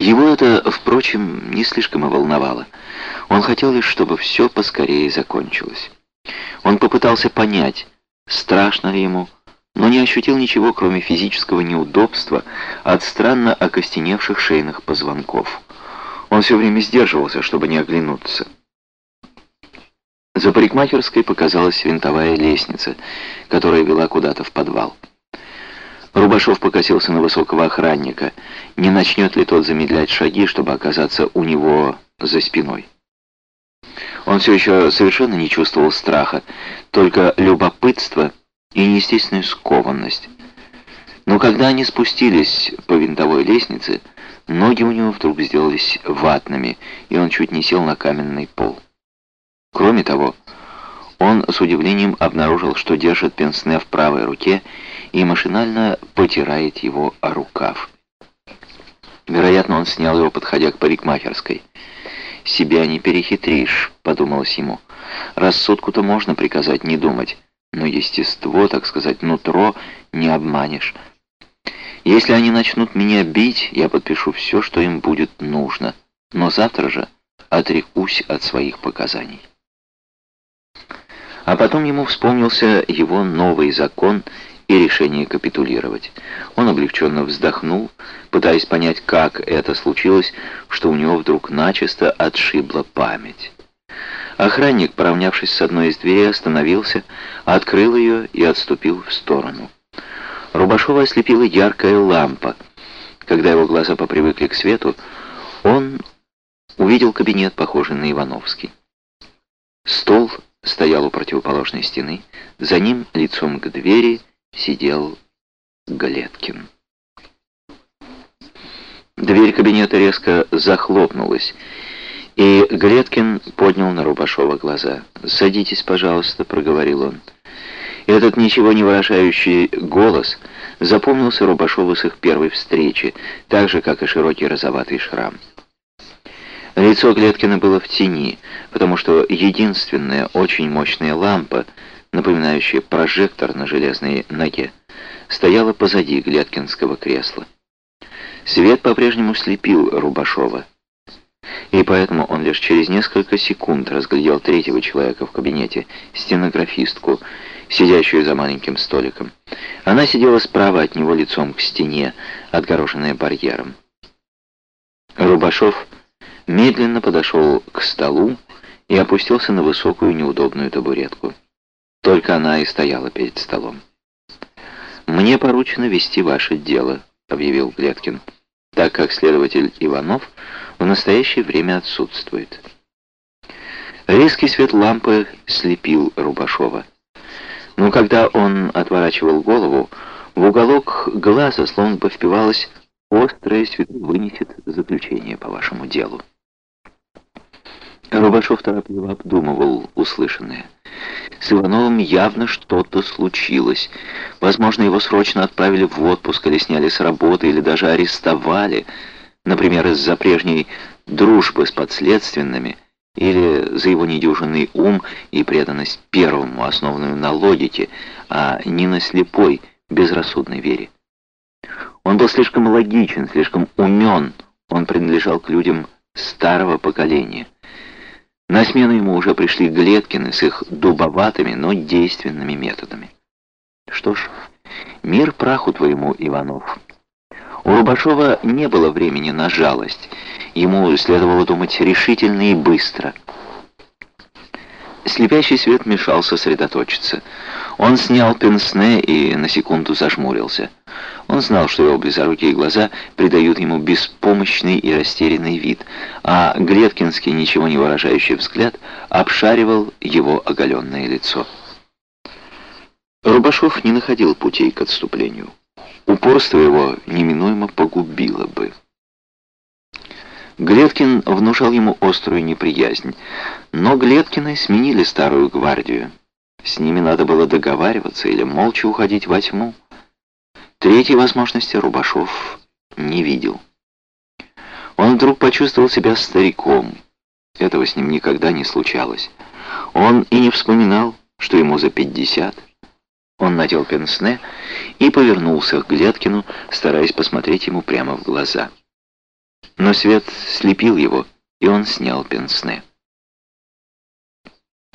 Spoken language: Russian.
Его это, впрочем, не слишком и волновало. Он хотел лишь, чтобы все поскорее закончилось. Он попытался понять, страшно ли ему, но не ощутил ничего, кроме физического неудобства от странно окостеневших шейных позвонков. Он все время сдерживался, чтобы не оглянуться. За парикмахерской показалась винтовая лестница, которая вела куда-то в подвал. Рубашов покосился на высокого охранника. Не начнет ли тот замедлять шаги, чтобы оказаться у него за спиной? Он все еще совершенно не чувствовал страха, только любопытство и неестественную скованность. Но когда они спустились по винтовой лестнице, ноги у него вдруг сделались ватными, и он чуть не сел на каменный пол. Кроме того, он с удивлением обнаружил, что держит пенсне в правой руке и машинально потирает его о рукав. Вероятно, он снял его, подходя к парикмахерской. «Себя не перехитришь», — подумалось ему. «Рассудку-то можно приказать не думать, но естество, так сказать, нутро не обманешь. Если они начнут меня бить, я подпишу все, что им будет нужно, но завтра же отрекусь от своих показаний». А потом ему вспомнился его новый закон и решение капитулировать. Он облегченно вздохнул, пытаясь понять, как это случилось, что у него вдруг начисто отшибла память. Охранник, поравнявшись с одной из дверей, остановился, открыл ее и отступил в сторону. Рубашова ослепила яркая лампа. Когда его глаза попривыкли к свету, он увидел кабинет, похожий на Ивановский. Стол стоял у противоположной стены, за ним, лицом к двери, сидел Галеткин. Дверь кабинета резко захлопнулась, и Галеткин поднял на Рубашова глаза. «Садитесь, пожалуйста», — проговорил он. Этот ничего не выражающий голос запомнился Рубашову с их первой встречи, так же, как и широкий розоватый шрам. Лицо Глеткина было в тени, потому что единственная очень мощная лампа, напоминающая прожектор на железной ноге, стояла позади Глеткинского кресла. Свет по-прежнему слепил Рубашова, и поэтому он лишь через несколько секунд разглядел третьего человека в кабинете, стенографистку, сидящую за маленьким столиком. Она сидела справа от него лицом к стене, отгороженная барьером. Рубашов медленно подошел к столу и опустился на высокую неудобную табуретку. Только она и стояла перед столом. «Мне поручено вести ваше дело», — объявил Глеткин, так как следователь Иванов в настоящее время отсутствует. Резкий свет лампы слепил Рубашова. Но когда он отворачивал голову, в уголок глаза словно бы впивалось острое светло вынесет заключение по вашему делу. Рубашов торопливо обдумывал услышанное. С Ивановым явно что-то случилось. Возможно, его срочно отправили в отпуск или сняли с работы, или даже арестовали. Например, из-за прежней дружбы с подследственными, или за его недюжинный ум и преданность первому, основанную на логике, а не на слепой, безрассудной вере. Он был слишком логичен, слишком умен, он принадлежал к людям старого поколения. На смену ему уже пришли Глеткины с их дубоватыми, но действенными методами. Что ж, мир праху твоему, Иванов. У Рубашова не было времени на жалость. Ему следовало думать решительно и быстро. Слепящий свет мешал сосредоточиться. Он снял пенсне и на секунду зажмурился. Он знал, что его близорукие глаза придают ему беспомощный и растерянный вид, а Глеткинский, ничего не выражающий взгляд, обшаривал его оголенное лицо. Рубашов не находил путей к отступлению. Упорство его неминуемо погубило бы. Глеткин внушал ему острую неприязнь, но Глеткины сменили старую гвардию. С ними надо было договариваться или молча уходить во тьму. Третьей возможности Рубашов не видел. Он вдруг почувствовал себя стариком. Этого с ним никогда не случалось. Он и не вспоминал, что ему за пятьдесят. Он надел пенсне и повернулся к Глеткину, стараясь посмотреть ему прямо в глаза. Но свет слепил его, и он снял пенсне.